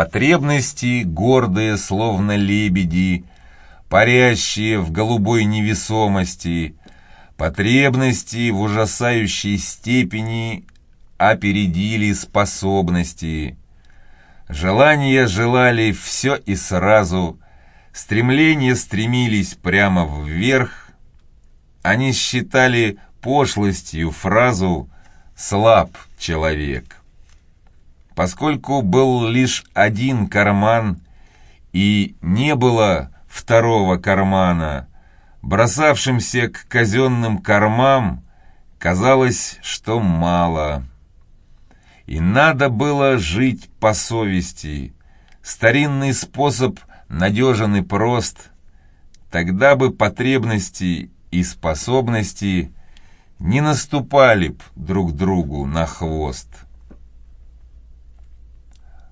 Потребности, гордые, словно лебеди, парящие в голубой невесомости, потребности в ужасающей степени опередили способности. Желания желали все и сразу, стремления стремились прямо вверх. Они считали пошлостью фразу «слаб человек». Поскольку был лишь один карман и не было второго кармана, бросавшимся к казенным кормам, казалось, что мало. И надо было жить по совести. Старинный способ надежен и прост. Тогда бы потребности и способности не наступали б друг другу на хвост.